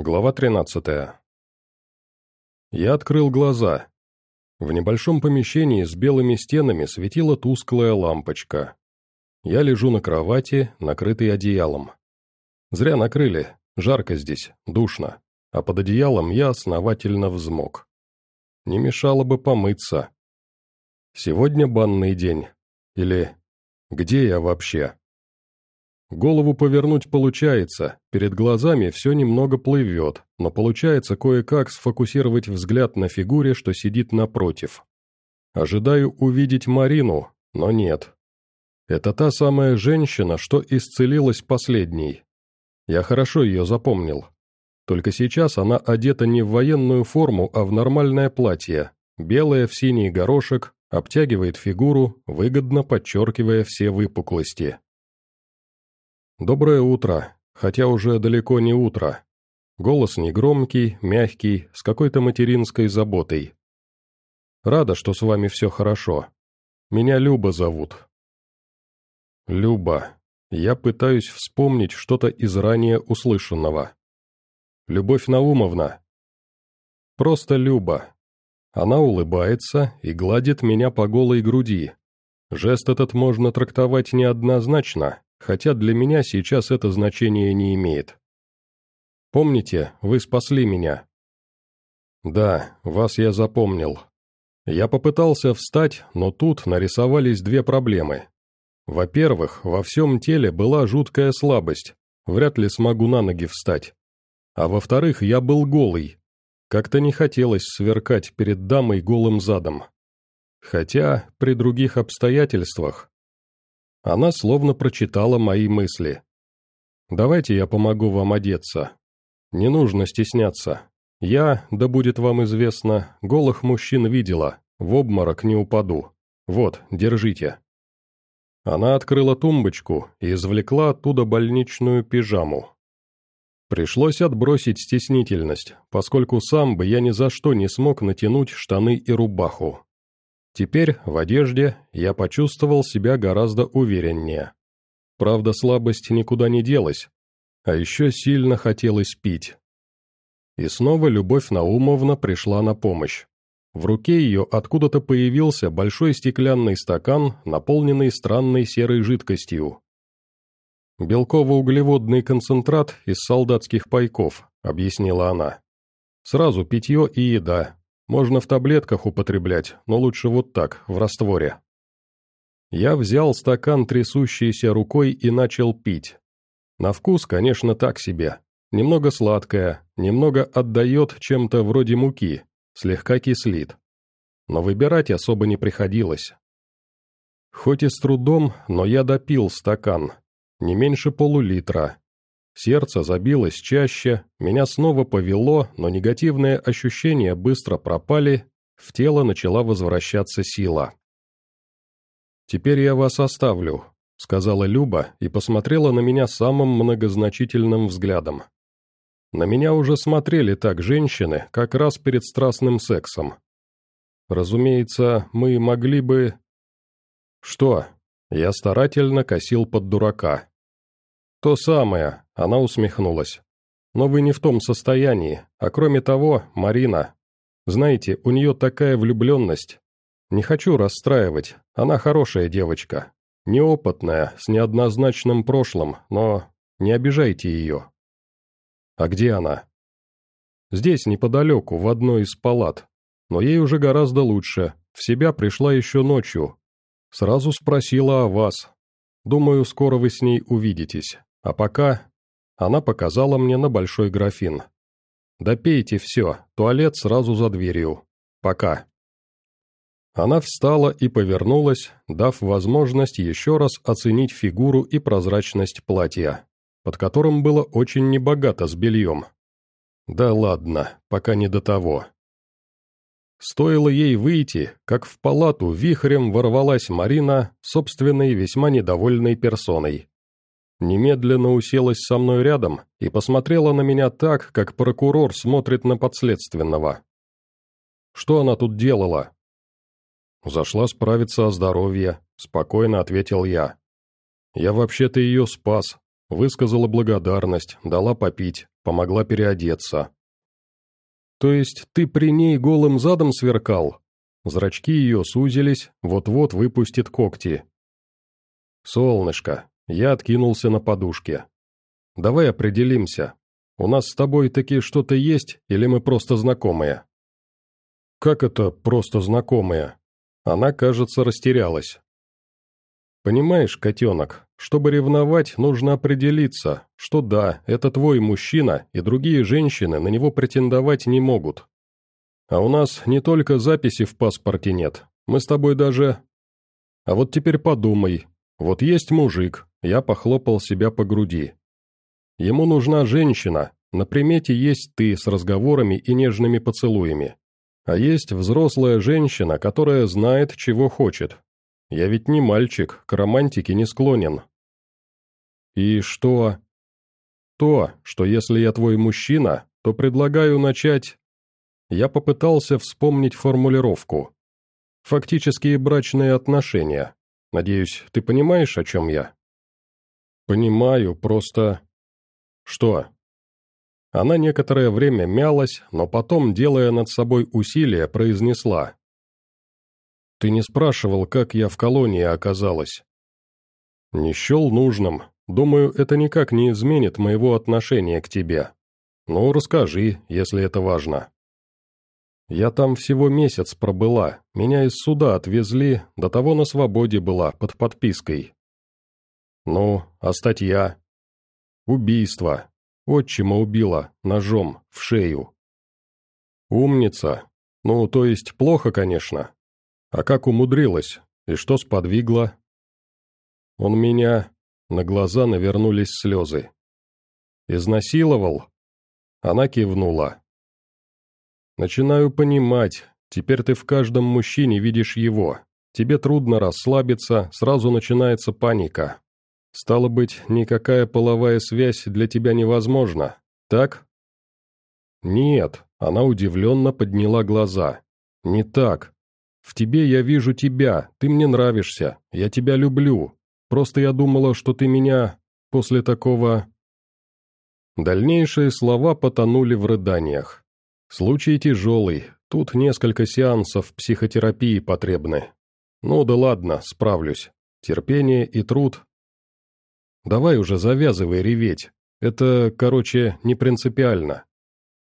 Глава 13. Я открыл глаза. В небольшом помещении с белыми стенами светила тусклая лампочка. Я лежу на кровати, накрытый одеялом. Зря накрыли, жарко здесь, душно, а под одеялом я основательно взмок. Не мешало бы помыться. Сегодня банный день. Или где я вообще? Голову повернуть получается, перед глазами все немного плывет, но получается кое-как сфокусировать взгляд на фигуре, что сидит напротив. Ожидаю увидеть Марину, но нет. Это та самая женщина, что исцелилась последней. Я хорошо ее запомнил. Только сейчас она одета не в военную форму, а в нормальное платье, белое в синий горошек, обтягивает фигуру, выгодно подчеркивая все выпуклости. «Доброе утро, хотя уже далеко не утро. Голос негромкий, мягкий, с какой-то материнской заботой. Рада, что с вами все хорошо. Меня Люба зовут». «Люба. Я пытаюсь вспомнить что-то из ранее услышанного. Любовь Наумовна. Просто Люба. Она улыбается и гладит меня по голой груди. Жест этот можно трактовать неоднозначно, хотя для меня сейчас это значение не имеет. Помните, вы спасли меня? Да, вас я запомнил. Я попытался встать, но тут нарисовались две проблемы. Во-первых, во всем теле была жуткая слабость, вряд ли смогу на ноги встать. А во-вторых, я был голый. Как-то не хотелось сверкать перед дамой голым задом. Хотя, при других обстоятельствах, она словно прочитала мои мысли. «Давайте я помогу вам одеться. Не нужно стесняться. Я, да будет вам известно, голых мужчин видела, в обморок не упаду. Вот, держите». Она открыла тумбочку и извлекла оттуда больничную пижаму. Пришлось отбросить стеснительность, поскольку сам бы я ни за что не смог натянуть штаны и рубаху. Теперь, в одежде, я почувствовал себя гораздо увереннее. Правда, слабость никуда не делась, а еще сильно хотелось пить. И снова Любовь Наумовна пришла на помощь. В руке ее откуда-то появился большой стеклянный стакан, наполненный странной серой жидкостью. «Белково-углеводный концентрат из солдатских пайков», — объяснила она. «Сразу питье и еда, можно в таблетках употреблять, но лучше вот так, в растворе. Я взял стакан трясущейся рукой и начал пить. На вкус, конечно, так себе. Немного сладкое, немного отдает чем-то вроде муки, слегка кислит. Но выбирать особо не приходилось. Хоть и с трудом, но я допил стакан. Не меньше полулитра, Сердце забилось чаще, меня снова повело, но негативные ощущения быстро пропали, в тело начала возвращаться сила. «Теперь я вас оставлю», — сказала Люба и посмотрела на меня самым многозначительным взглядом. На меня уже смотрели так женщины, как раз перед страстным сексом. Разумеется, мы могли бы... Что? Я старательно косил под дурака. То самое, она усмехнулась. «Но вы не в том состоянии, а кроме того, Марина. Знаете, у нее такая влюбленность. Не хочу расстраивать, она хорошая девочка. Неопытная, с неоднозначным прошлым, но не обижайте ее». «А где она?» «Здесь, неподалеку, в одной из палат. Но ей уже гораздо лучше, в себя пришла еще ночью. Сразу спросила о вас. Думаю, скоро вы с ней увидитесь. А пока она показала мне на большой графин. «Допейте все, туалет сразу за дверью. Пока». Она встала и повернулась, дав возможность еще раз оценить фигуру и прозрачность платья, под которым было очень небогато с бельем. Да ладно, пока не до того. Стоило ей выйти, как в палату вихрем ворвалась Марина, собственной весьма недовольной персоной немедленно уселась со мной рядом и посмотрела на меня так, как прокурор смотрит на подследственного. Что она тут делала? Зашла справиться о здоровье, спокойно ответил я. Я вообще-то ее спас, высказала благодарность, дала попить, помогла переодеться. То есть ты при ней голым задом сверкал? Зрачки ее сузились, вот-вот выпустит когти. Солнышко, я откинулся на подушке. Давай определимся. У нас с тобой таки что-то есть, или мы просто знакомые? Как это просто знакомые? Она, кажется, растерялась. Понимаешь, котенок, чтобы ревновать, нужно определиться, что да, это твой мужчина, и другие женщины на него претендовать не могут. А у нас не только записи в паспорте нет, мы с тобой даже... А вот теперь подумай, вот есть мужик, я похлопал себя по груди. Ему нужна женщина, на примете есть ты с разговорами и нежными поцелуями. А есть взрослая женщина, которая знает, чего хочет, я ведь не мальчик, к романтике не склонен. И что? То, что если я твой мужчина, то предлагаю начать... Я попытался вспомнить формулировку. Фактические брачные отношения. Надеюсь, ты понимаешь, о чем я? Понимаю, просто... Что? Она некоторое время мялась, но потом, делая над собой усилия, произнесла. Ты не спрашивал, как я в колонии оказалась?» «Не счел нужным. Думаю, это никак не изменит моего отношения к тебе. Ну, расскажи, если это важно». «Я там всего месяц пробыла. Меня из суда отвезли, до того на свободе была, под подпиской». «Ну, а статья?» «Убийство. Отчима убила, ножом, в шею». «Умница. Ну, то есть плохо, конечно, а как умудрилась? И что сподвигло? Он меня... На глаза навернулись слезы. «Изнасиловал?» Она кивнула. «Начинаю понимать. Теперь ты в каждом мужчине видишь его. Тебе трудно расслабиться, сразу начинается паника. Стало быть, никакая половая связь для тебя невозможна, так?» «Нет», — она удивленно подняла глаза. «Не так. В тебе я вижу тебя, ты мне нравишься, я тебя люблю. Просто я думала, что ты меня после такого...» Дальнейшие слова потонули в рыданиях. «Случай тяжелый, тут несколько сеансов психотерапии потребны. Ну да ладно, справлюсь. Терпение и труд. Давай уже завязывай реветь. Это, короче, не принципиально.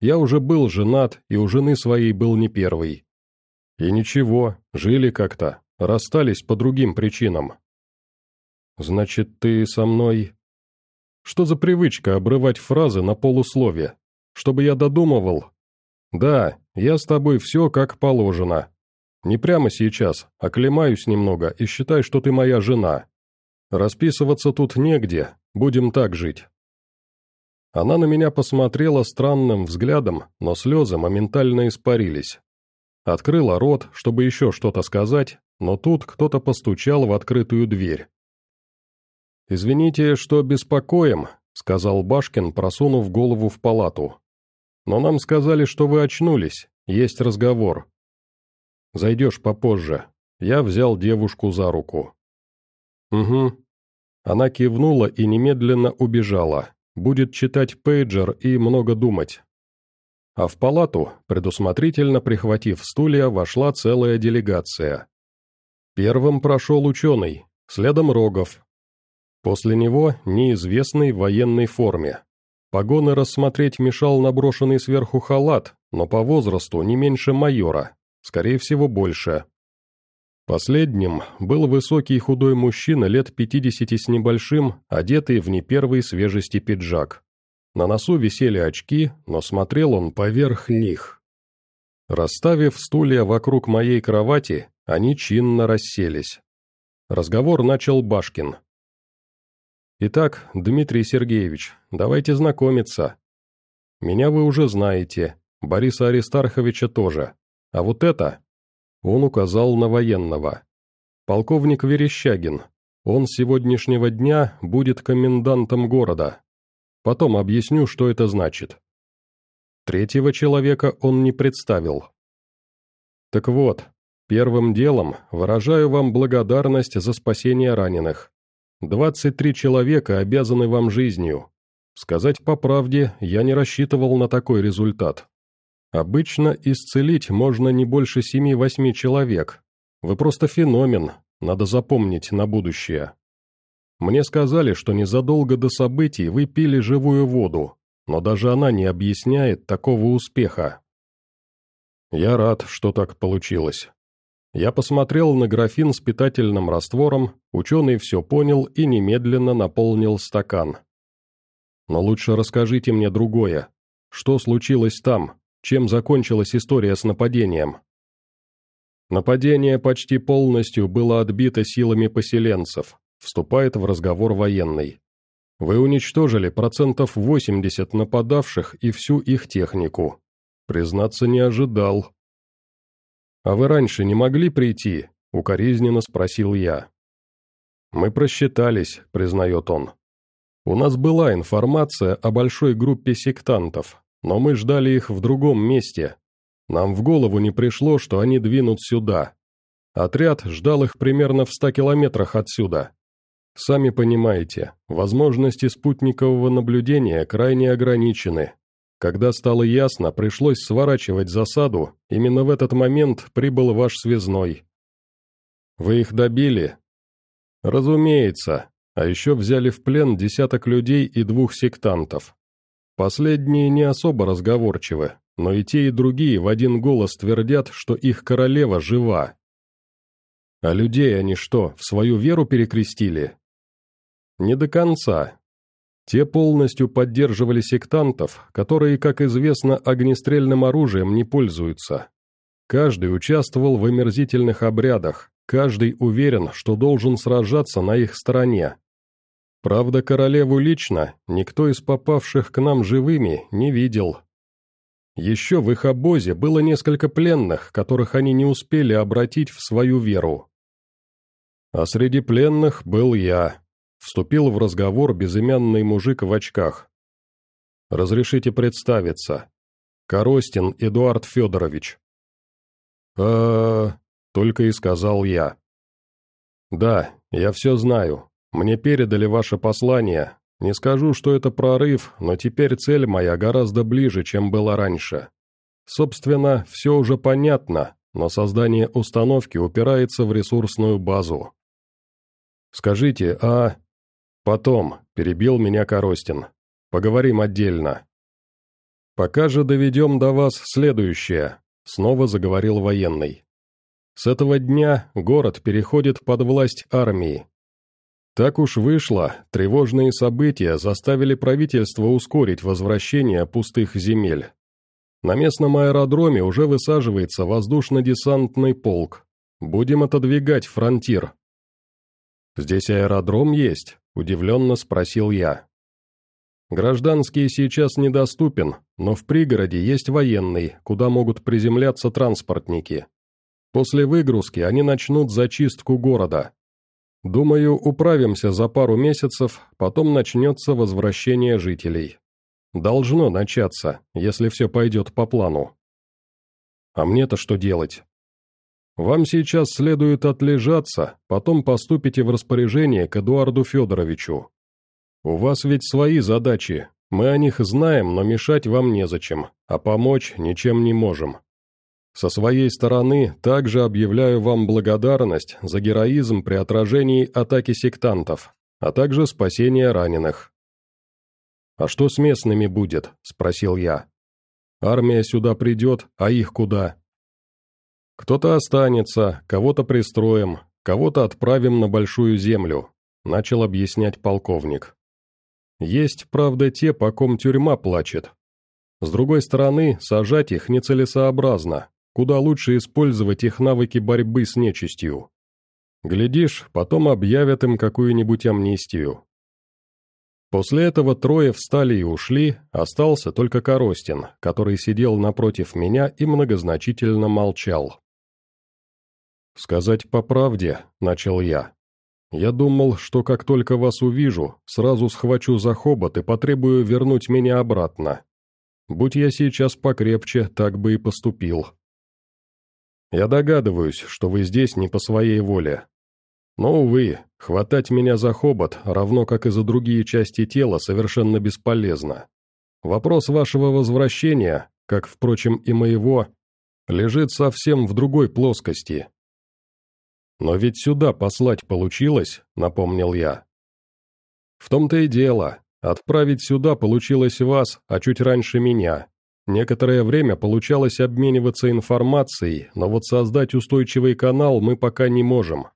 Я уже был женат, и у жены своей был не первый. И ничего, жили как-то, расстались по другим причинам. Значит, ты со мной... Что за привычка обрывать фразы на полуслове? Чтобы я додумывал? Да, я с тобой все как положено. Не прямо сейчас, оклемаюсь немного и считай, что ты моя жена. Расписываться тут негде, будем так жить. Она на меня посмотрела странным взглядом, но слезы моментально испарились. Открыла рот, чтобы еще что-то сказать, но тут кто-то постучал в открытую дверь. «Извините, что беспокоим», — сказал Башкин, просунув голову в палату. «Но нам сказали, что вы очнулись, есть разговор». «Зайдешь попозже». Я взял девушку за руку. «Угу». Она кивнула и немедленно убежала. Будет читать пейджер и много думать. А в палату, предусмотрительно прихватив стулья, вошла целая делегация. Первым прошел ученый, следом Рогов. После него неизвестный в военной форме. Погоны рассмотреть мешал наброшенный сверху халат, но по возрасту не меньше майора, скорее всего больше. Последним был высокий худой мужчина лет пятидесяти с небольшим, одетый в не первой свежести пиджак. На носу висели очки, но смотрел он поверх них. Расставив стулья вокруг моей кровати, они чинно расселись. Разговор начал Башкин. «Итак, Дмитрий Сергеевич, давайте знакомиться. Меня вы уже знаете, Бориса Аристарховича тоже. А вот это...» Он указал на военного. «Полковник Верещагин. Он с сегодняшнего дня будет комендантом города, Потом объясню, что это значит. Третьего человека он не представил. Так вот, первым делом выражаю вам благодарность за спасение раненых. 23 человека обязаны вам жизнью. Сказать по правде, я не рассчитывал на такой результат. Обычно исцелить можно не больше семи-восьми человек. Вы просто феномен, надо запомнить на будущее. Мне сказали, что незадолго до событий вы пили живую воду, но даже она не объясняет такого успеха. Я рад, что так получилось. Я посмотрел на графин с питательным раствором, ученый все понял и немедленно наполнил стакан. Но лучше расскажите мне другое. Что случилось там? Чем закончилась история с нападением? Нападение почти полностью было отбито силами поселенцев, вступает в разговор военный. Вы уничтожили процентов 80 нападавших и всю их технику. Признаться, не ожидал. «А вы раньше не могли прийти?» — укоризненно спросил я. «Мы просчитались», — признает он. «У нас была информация о большой группе сектантов, но мы ждали их в другом месте. Нам в голову не пришло, что они двинут сюда. Отряд ждал их примерно в ста километрах отсюда. Сами понимаете, возможности спутникового наблюдения крайне ограничены, когда стало ясно, пришлось сворачивать засаду, именно в этот момент прибыл ваш связной. Вы их добили? Разумеется, а еще взяли в плен десяток людей и двух сектантов. Последние не особо разговорчивы, но и те, и другие в один голос твердят, что их королева жива. А людей они что, в свою веру перекрестили? Не до конца, те полностью поддерживали сектантов, которые, как известно, огнестрельным оружием не пользуются. Каждый участвовал в омерзительных обрядах, каждый уверен, что должен сражаться на их стороне. Правда, королеву лично никто из попавших к нам живыми не видел. Еще в их обозе было несколько пленных, которых они не успели обратить в свою веру. А среди пленных был я, Вступил в разговор безымянный мужик в очках. «Разрешите представиться. Коростин Эдуард Федорович». э только и сказал я. «Да, я все знаю. Мне передали ваше послание. Не скажу, что это прорыв, но теперь цель моя гораздо ближе, чем была раньше. Собственно, все уже понятно, но создание установки упирается в ресурсную базу. Скажите, а «Потом», — перебил меня Коростин. «Поговорим отдельно». «Пока же доведем до вас следующее», — снова заговорил военный. «С этого дня город переходит под власть армии. Так уж вышло, тревожные события заставили правительство ускорить возвращение пустых земель. На местном аэродроме уже высаживается воздушно-десантный полк. Будем отодвигать фронтир». «Здесь аэродром есть», Удивленно спросил я. Гражданский сейчас недоступен, но в пригороде есть военный, куда могут приземляться транспортники. После выгрузки они начнут зачистку города. Думаю, управимся за пару месяцев, потом начнется возвращение жителей. Должно начаться, если все пойдет по плану. А мне-то что делать? Вам сейчас следует отлежаться, потом поступите в распоряжение к Эдуарду Федоровичу. У вас ведь свои задачи, мы о них знаем, но мешать вам незачем, а помочь ничем не можем. Со своей стороны также объявляю вам благодарность за героизм при отражении атаки сектантов, а также спасение раненых. «А что с местными будет?» – спросил я. «Армия сюда придет, а их куда?» «Кто-то останется, кого-то пристроим, кого-то отправим на Большую Землю», — начал объяснять полковник. «Есть, правда, те, по ком тюрьма плачет. С другой стороны, сажать их нецелесообразно, куда лучше использовать их навыки борьбы с нечистью. Глядишь, потом объявят им какую-нибудь амнистию». После этого трое встали и ушли, остался только Коростин, который сидел напротив меня и многозначительно молчал. «Сказать по правде», — начал я. «Я думал, что как только вас увижу, сразу схвачу за хобот и потребую вернуть меня обратно. Будь я сейчас покрепче, так бы и поступил. Я догадываюсь, что вы здесь не по своей воле. Но, увы, хватать меня за хобот, равно как и за другие части тела, совершенно бесполезно. Вопрос вашего возвращения, как, впрочем, и моего, лежит совсем в другой плоскости. Но ведь сюда послать получилось, напомнил я. В том-то и дело, отправить сюда получилось вас, а чуть раньше меня. Некоторое время получалось обмениваться информацией, но вот создать устойчивый канал мы пока не можем.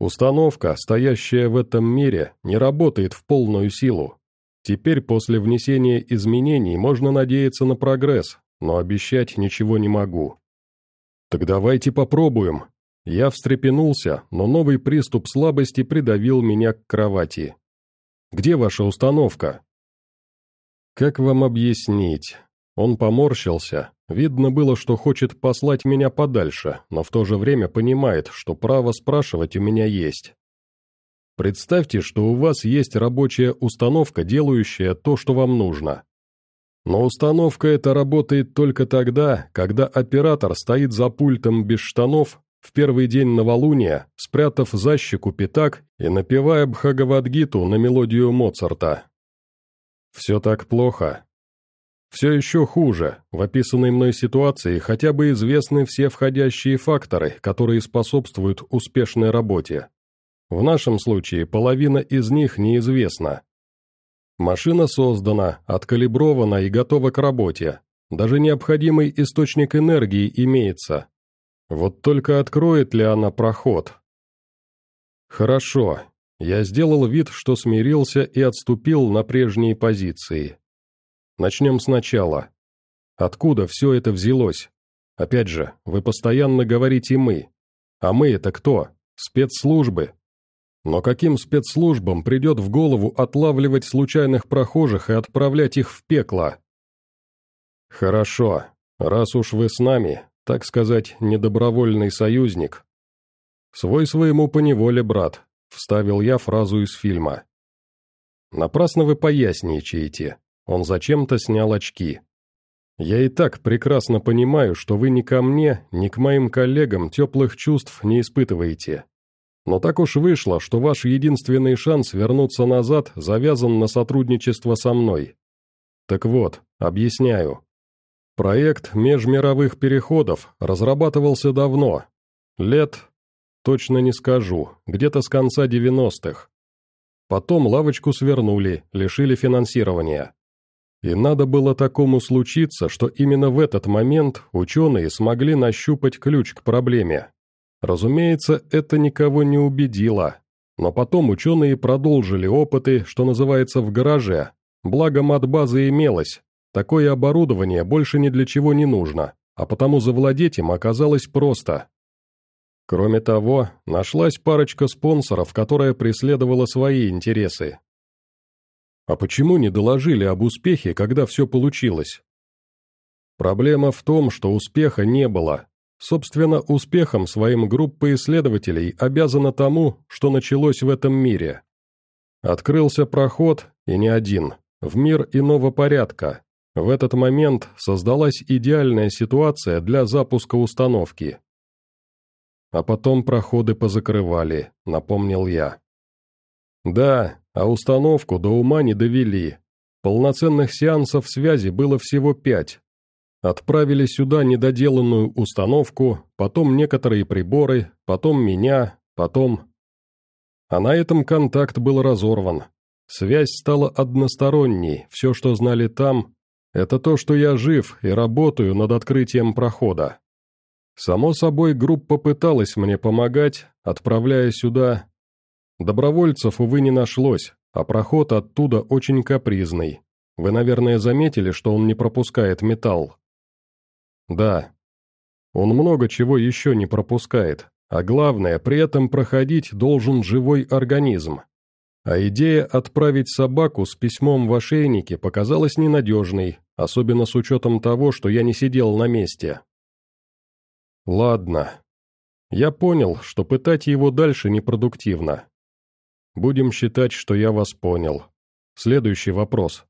Установка, стоящая в этом мире, не работает в полную силу. Теперь после внесения изменений можно надеяться на прогресс, но обещать ничего не могу. Так давайте попробуем. Я встрепенулся, но новый приступ слабости придавил меня к кровати. Где ваша установка? Как вам объяснить? Он поморщился. Видно было, что хочет послать меня подальше, но в то же время понимает, что право спрашивать у меня есть. Представьте, что у вас есть рабочая установка, делающая то, что вам нужно. Но установка эта работает только тогда, когда оператор стоит за пультом без штанов в первый день новолуния, спрятав за щеку пятак и напевая Бхагавадгиту на мелодию Моцарта. Все так плохо. Все еще хуже. В описанной мной ситуации хотя бы известны все входящие факторы, которые способствуют успешной работе. В нашем случае половина из них неизвестна. Машина создана, откалибрована и готова к работе. Даже необходимый источник энергии имеется. Вот только откроет ли она проход? Хорошо. Я сделал вид, что смирился и отступил на прежние позиции. Начнем сначала. Откуда все это взялось? Опять же, вы постоянно говорите «мы». А мы это кто? Спецслужбы. Но каким спецслужбам придет в голову отлавливать случайных прохожих и отправлять их в пекло? Хорошо, раз уж вы с нами, так сказать, недобровольный союзник. Свой своему поневоле, брат, вставил я фразу из фильма. Напрасно вы поясничаете. Он зачем-то снял очки. «Я и так прекрасно понимаю, что вы ни ко мне, ни к моим коллегам теплых чувств не испытываете. Но так уж вышло, что ваш единственный шанс вернуться назад завязан на сотрудничество со мной. Так вот, объясняю. Проект межмировых переходов разрабатывался давно. Лет, точно не скажу, где-то с конца 90-х. Потом лавочку свернули, лишили финансирования. И надо было такому случиться, что именно в этот момент ученые смогли нащупать ключ к проблеме. Разумеется, это никого не убедило. Но потом ученые продолжили опыты, что называется, в гараже. Благо мат-база имелась. Такое оборудование больше ни для чего не нужно, а потому завладеть им оказалось просто. Кроме того, нашлась парочка спонсоров, которая преследовала свои интересы. А почему не доложили об успехе, когда все получилось? Проблема в том, что успеха не было. Собственно, успехом своим группа исследователей обязана тому, что началось в этом мире. Открылся проход, и не один, в мир иного порядка. В этот момент создалась идеальная ситуация для запуска установки. А потом проходы позакрывали, напомнил я. Да, а установку до ума не довели. Полноценных сеансов связи было всего пять. Отправили сюда недоделанную установку, потом некоторые приборы, потом меня, потом... А на этом контакт был разорван. Связь стала односторонней, все, что знали там, это то, что я жив и работаю над открытием прохода. Само собой, группа пыталась мне помогать, отправляя сюда Добровольцев, увы, не нашлось, а проход оттуда очень капризный. Вы, наверное, заметили, что он не пропускает металл. Да. Он много чего еще не пропускает, а главное, при этом проходить должен живой организм. А идея отправить собаку с письмом в ошейнике показалась ненадежной, особенно с учетом того, что я не сидел на месте. Ладно. Я понял, что пытать его дальше непродуктивно. Будем считать, что я вас понял. Следующий вопрос.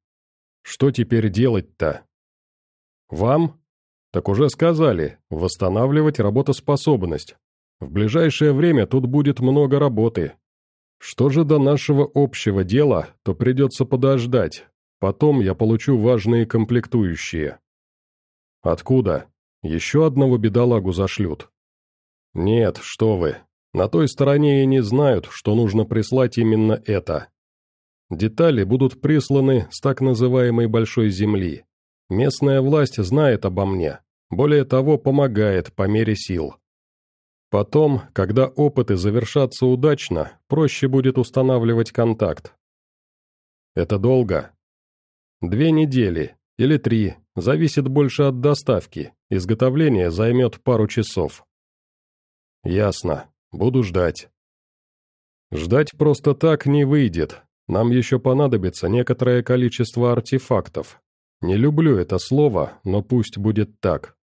Что теперь делать-то? Вам? Так уже сказали, восстанавливать работоспособность. В ближайшее время тут будет много работы. Что же до нашего общего дела, то придется подождать. Потом я получу важные комплектующие. Откуда? Еще одного бедолагу зашлют. Нет, что вы. На той стороне и не знают, что нужно прислать именно это. Детали будут присланы с так называемой Большой Земли. Местная власть знает обо мне. Более того, помогает по мере сил. Потом, когда опыты завершатся удачно, проще будет устанавливать контакт. Это долго? Две недели, или три, зависит больше от доставки, изготовление займет пару часов. Ясно, буду ждать. Ждать просто так не выйдет, нам еще понадобится некоторое количество артефактов. Не люблю это слово, но пусть будет так.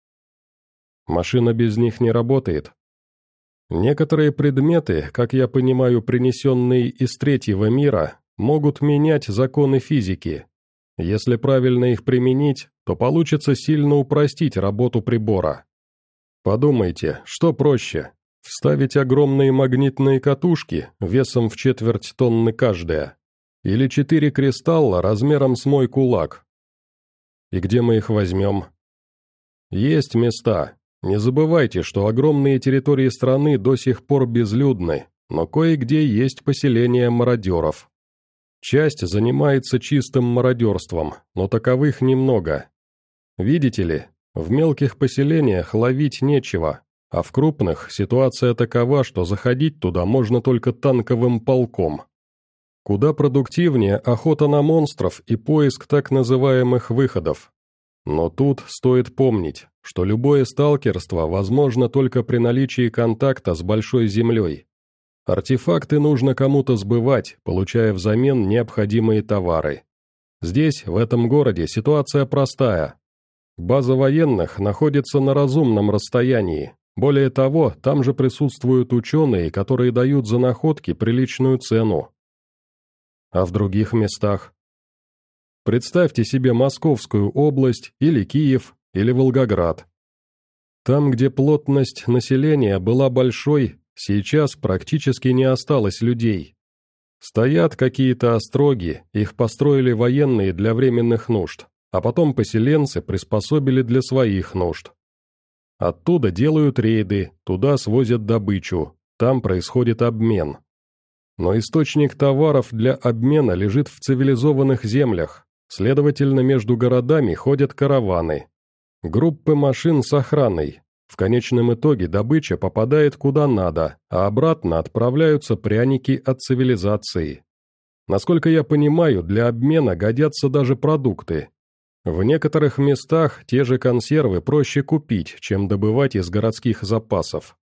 Машина без них не работает, Некоторые предметы, как я понимаю, принесенные из третьего мира, могут менять законы физики. Если правильно их применить, то получится сильно упростить работу прибора. Подумайте, что проще? Вставить огромные магнитные катушки весом в четверть тонны каждая? Или четыре кристалла размером с мой кулак? И где мы их возьмем? Есть места, не забывайте, что огромные территории страны до сих пор безлюдны, но кое-где есть поселения мародеров. Часть занимается чистым мародерством, но таковых немного. Видите ли, в мелких поселениях ловить нечего, а в крупных ситуация такова, что заходить туда можно только танковым полком. Куда продуктивнее охота на монстров и поиск так называемых выходов. Но тут стоит помнить, что любое сталкерство возможно только при наличии контакта с Большой Землей. Артефакты нужно кому-то сбывать, получая взамен необходимые товары. Здесь, в этом городе, ситуация простая. База военных находится на разумном расстоянии. Более того, там же присутствуют ученые, которые дают за находки приличную цену. А в других местах? Представьте себе Московскую область, или Киев, или Волгоград. Там, где плотность населения была большой, сейчас практически не осталось людей. Стоят какие-то остроги, их построили военные для временных нужд, а потом поселенцы приспособили для своих нужд. Оттуда делают рейды, туда свозят добычу, там происходит обмен. Но источник товаров для обмена лежит в цивилизованных землях, Следовательно, между городами ходят караваны. Группы машин с охраной. В конечном итоге добыча попадает куда надо, а обратно отправляются пряники от цивилизации. Насколько я понимаю, для обмена годятся даже продукты. В некоторых местах те же консервы проще купить, чем добывать из городских запасов.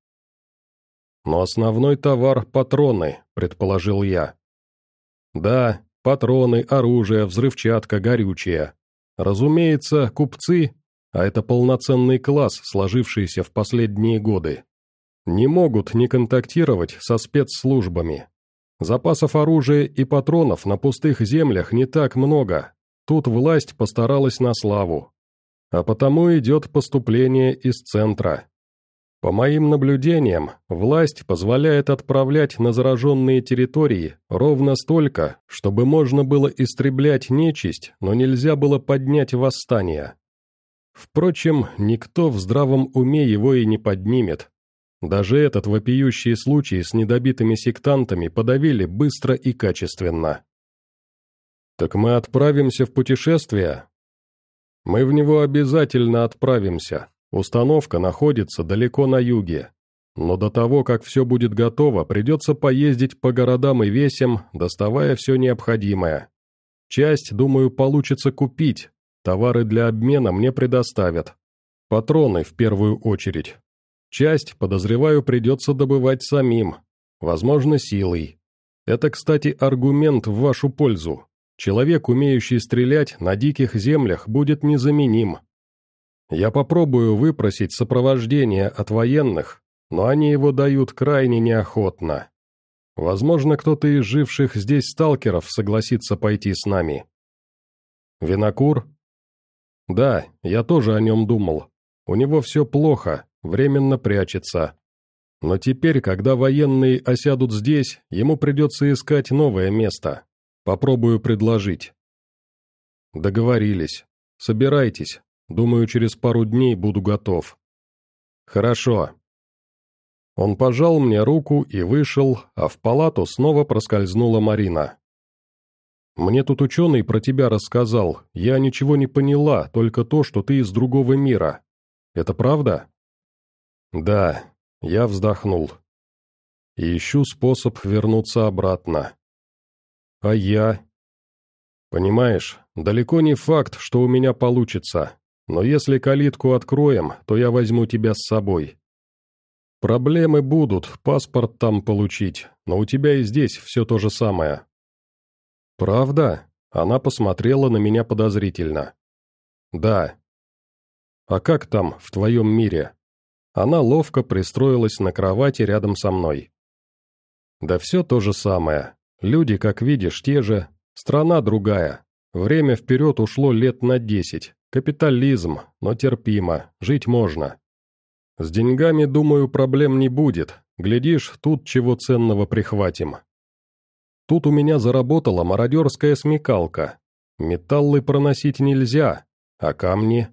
Но основной товар – патроны, предположил я. Да, Патроны, оружие, взрывчатка, горючее. Разумеется, купцы, а это полноценный класс, сложившийся в последние годы, не могут не контактировать со спецслужбами. Запасов оружия и патронов на пустых землях не так много, тут власть постаралась на славу. А потому идет поступление из центра. По моим наблюдениям, власть позволяет отправлять на зараженные территории ровно столько, чтобы можно было истреблять нечисть, но нельзя было поднять восстание. Впрочем, никто в здравом уме его и не поднимет. Даже этот вопиющий случай с недобитыми сектантами подавили быстро и качественно. «Так мы отправимся в путешествие?» «Мы в него обязательно отправимся», Установка находится далеко на юге. Но до того, как все будет готово, придется поездить по городам и весям, доставая все необходимое. Часть, думаю, получится купить. Товары для обмена мне предоставят. Патроны в первую очередь. Часть, подозреваю, придется добывать самим. Возможно, силой. Это, кстати, аргумент в вашу пользу. Человек, умеющий стрелять, на диких землях будет незаменим. Я попробую выпросить сопровождение от военных, но они его дают крайне неохотно. Возможно, кто-то из живших здесь сталкеров согласится пойти с нами. Винокур? Да, я тоже о нем думал. У него все плохо, временно прячется. Но теперь, когда военные осядут здесь, ему придется искать новое место. Попробую предложить. Договорились. Собирайтесь. Думаю, через пару дней буду готов. Хорошо. Он пожал мне руку и вышел, а в палату снова проскользнула Марина. «Мне тут ученый про тебя рассказал. Я ничего не поняла, только то, что ты из другого мира. Это правда?» «Да», — я вздохнул. «И ищу способ вернуться обратно». «А я?» «Понимаешь, далеко не факт, что у меня получится, но если калитку откроем, то я возьму тебя с собой. Проблемы будут, паспорт там получить, но у тебя и здесь все то же самое». «Правда?» Она посмотрела на меня подозрительно. «Да». «А как там, в твоем мире?» Она ловко пристроилась на кровати рядом со мной. «Да все то же самое. Люди, как видишь, те же. Страна другая. Время вперед ушло лет на десять. Капитализм, но терпимо, жить можно. С деньгами, думаю, проблем не будет. Глядишь, тут чего ценного прихватим. Тут у меня заработала мародерская смекалка. Металлы проносить нельзя, а камни...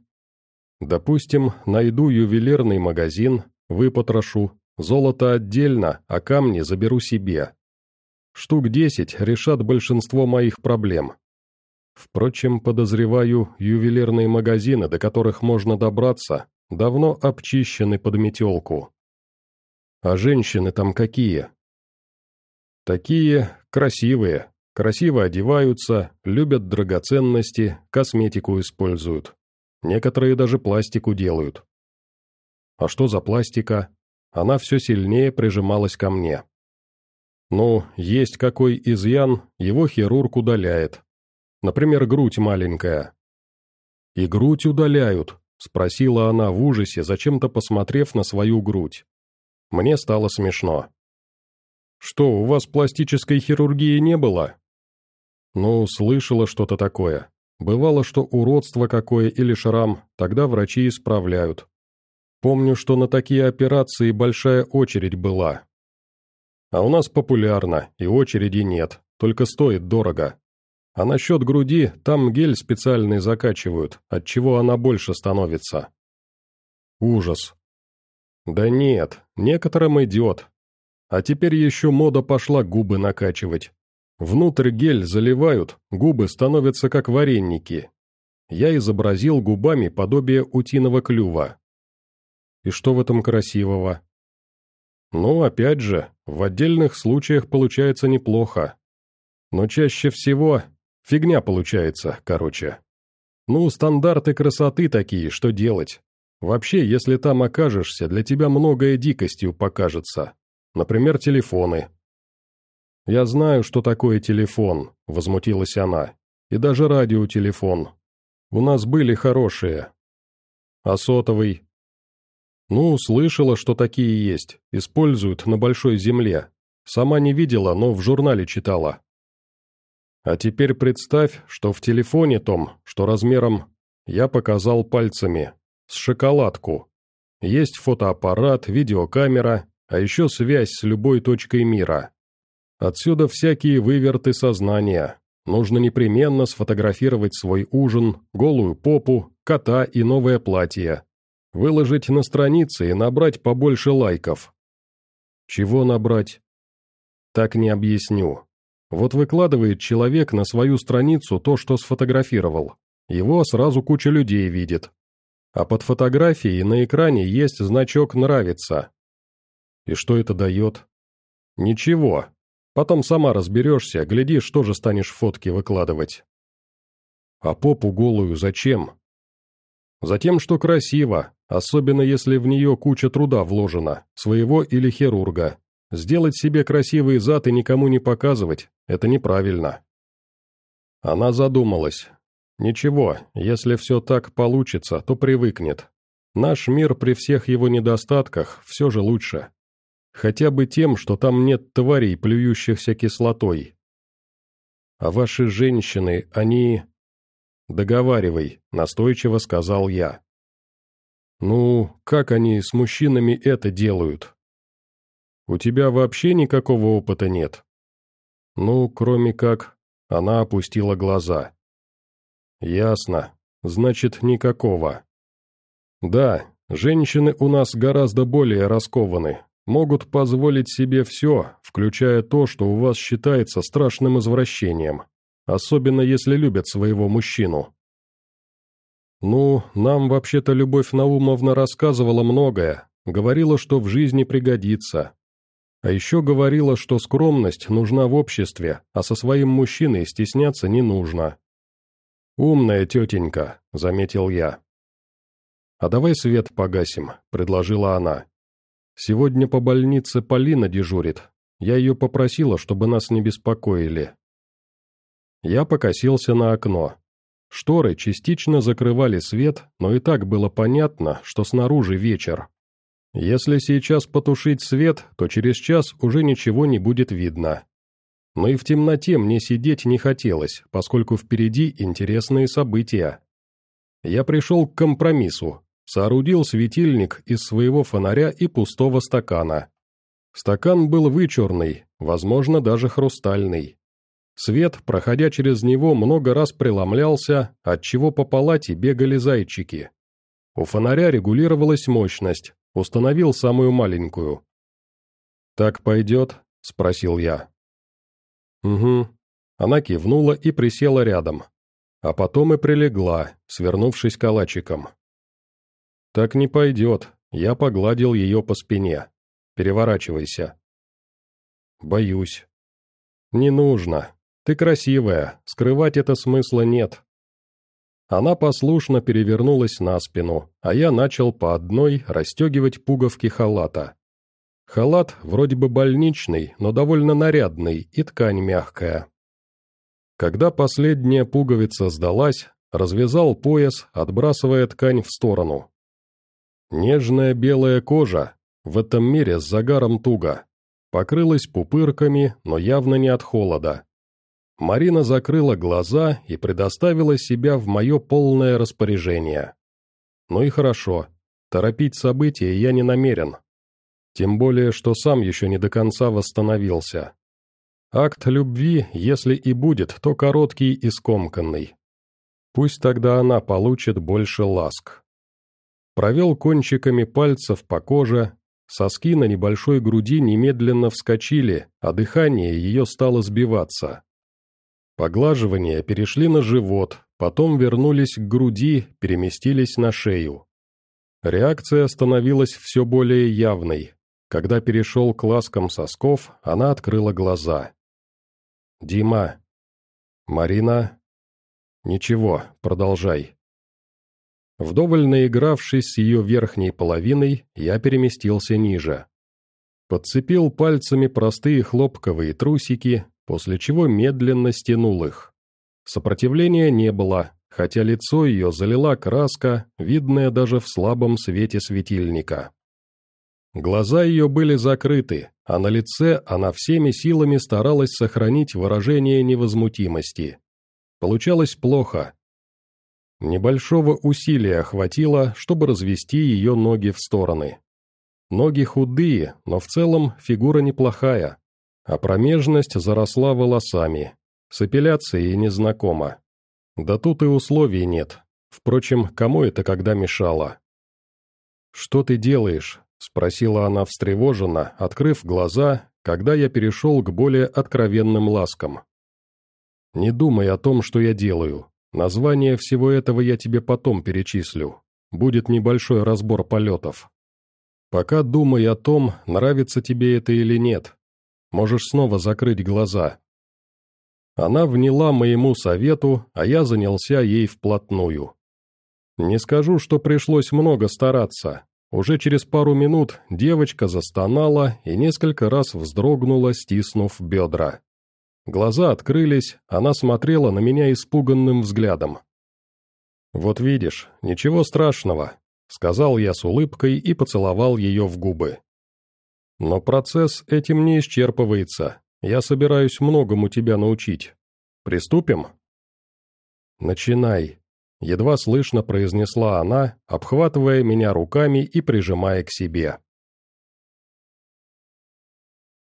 Допустим, найду ювелирный магазин, выпотрошу, золото отдельно, а камни заберу себе. Штук десять решат большинство моих проблем. Впрочем, подозреваю, ювелирные магазины, до которых можно добраться, давно обчищены под метелку. А женщины там какие? Такие красивые, красиво одеваются, любят драгоценности, косметику используют. Некоторые даже пластику делают. А что за пластика? Она все сильнее прижималась ко мне. Ну, есть какой изъян, его хирург удаляет, Например, грудь маленькая. «И грудь удаляют?» – спросила она в ужасе, зачем-то посмотрев на свою грудь. Мне стало смешно. «Что, у вас пластической хирургии не было?» «Ну, слышала что-то такое. Бывало, что уродство какое или шрам, тогда врачи исправляют. Помню, что на такие операции большая очередь была. А у нас популярно, и очереди нет, только стоит дорого. А насчет груди, там гель специальный закачивают, от чего она больше становится. Ужас. Да нет, некоторым идет. А теперь еще мода пошла губы накачивать. Внутрь гель заливают, губы становятся как вареники. Я изобразил губами подобие утиного клюва. И что в этом красивого? Ну, опять же, в отдельных случаях получается неплохо. Но чаще всего Фигня получается, короче. Ну, стандарты красоты такие, что делать? Вообще, если там окажешься, для тебя многое дикостью покажется. Например, телефоны. «Я знаю, что такое телефон», — возмутилась она. «И даже радиотелефон. У нас были хорошие. А сотовый?» «Ну, слышала, что такие есть. Используют на большой земле. Сама не видела, но в журнале читала. А теперь представь, что в телефоне том, что размером я показал пальцами, с шоколадку. Есть фотоаппарат, видеокамера, а еще связь с любой точкой мира. Отсюда всякие выверты сознания. Нужно непременно сфотографировать свой ужин, голую попу, кота и новое платье. Выложить на странице и набрать побольше лайков. Чего набрать? Так не объясню. Вот выкладывает человек на свою страницу то, что сфотографировал. Его сразу куча людей видит. А под фотографией на экране есть значок «Нравится». И что это дает? Ничего. Потом сама разберешься, глядишь, что же станешь фотки выкладывать. А попу голую зачем? Затем, что красиво, особенно если в нее куча труда вложена, своего или хирурга. Сделать себе красивый зад и никому не показывать – это неправильно. Она задумалась. Ничего, если все так получится, то привыкнет. Наш мир при всех его недостатках все же лучше. Хотя бы тем, что там нет тварей, плюющихся кислотой. А ваши женщины, они... Договаривай, настойчиво сказал я. Ну, как они с мужчинами это делают? У тебя вообще никакого опыта нет?» «Ну, кроме как...» Она опустила глаза. «Ясно. Значит, никакого. Да, женщины у нас гораздо более раскованы, могут позволить себе все, включая то, что у вас считается страшным извращением, особенно если любят своего мужчину. Ну, нам вообще-то Любовь Наумовна рассказывала многое, говорила, что в жизни пригодится. А еще говорила, что скромность нужна в обществе, а со своим мужчиной стесняться не нужно. «Умная тетенька», — заметил я. «А давай свет погасим», — предложила она. «Сегодня по больнице Полина дежурит. Я ее попросила, чтобы нас не беспокоили». Я покосился на окно. Шторы частично закрывали свет, но и так было понятно, что снаружи вечер. Если сейчас потушить свет, то через час уже ничего не будет видно. Но и в темноте мне сидеть не хотелось, поскольку впереди интересные события. Я пришел к компромиссу, соорудил светильник из своего фонаря и пустого стакана. Стакан был вычурный, возможно, даже хрустальный. Свет, проходя через него, много раз преломлялся, отчего по палате бегали зайчики. У фонаря регулировалась мощность, установил самую маленькую. «Так пойдет?» – спросил я. «Угу». Она кивнула и присела рядом. А потом и прилегла, свернувшись калачиком. «Так не пойдет», — я погладил ее по спине. «Переворачивайся». «Боюсь». «Не нужно. Ты красивая, скрывать это смысла нет». Она послушно перевернулась на спину, а я начал по одной расстегивать пуговки халата. Халат вроде бы больничный, но довольно нарядный, и ткань мягкая. Когда последняя пуговица сдалась, развязал пояс, отбрасывая ткань в сторону. Нежная белая кожа, в этом мире с загаром туго, покрылась пупырками, но явно не от холода. Марина закрыла глаза и предоставила себя в мое полное распоряжение. Ну и хорошо, торопить события я не намерен. Тем более, что сам еще не до конца восстановился. Акт любви, если и будет, то короткий и скомканный. Пусть тогда она получит больше ласк. Провел кончиками пальцев по коже, соски на небольшой груди немедленно вскочили, а дыхание ее стало сбиваться. Поглаживания перешли на живот, потом вернулись к груди, переместились на шею. Реакция становилась все более явной, когда перешел к ласкам сосков, она открыла глаза. «Дима!» «Марина?» «Ничего, продолжай». Вдоволь наигравшись с ее верхней половиной, я переместился ниже. Подцепил пальцами простые хлопковые трусики, после чего медленно стянул их. Сопротивления не было, хотя лицо ее залила краска, видная даже в слабом свете светильника. Глаза ее были закрыты, а на лице она всеми силами старалась сохранить выражение невозмутимости. Получалось плохо. Небольшого усилия хватило, чтобы развести ее ноги в стороны. Ноги худые, но в целом фигура неплохая, а промежность заросла волосами. С эпиляцией незнакома. Да тут и условий нет. Впрочем, кому это когда мешало? «Что ты делаешь?» — спросила она встревоженно, открыв глаза, когда я перешел к более откровенным ласкам. «Не думай о том, что я делаю. Название всего этого я тебе потом перечислю. Будет небольшой разбор полетов. Пока думай о том, нравится тебе это или нет. Можешь снова закрыть глаза». Она вняла моему совету, а я занялся ей вплотную. Не скажу, что пришлось много стараться, уже через пару минут девочка застонала и несколько раз вздрогнула, стиснув бедра. Глаза открылись, она смотрела на меня испуганным взглядом. «Вот видишь, ничего страшного», — сказал я с улыбкой и поцеловал ее в губы. «Но процесс этим не исчерпывается. Я собираюсь многому тебя научить. Приступим?» «Начинай», Едва слышно произнесла она, обхватывая меня руками и прижимая к себе.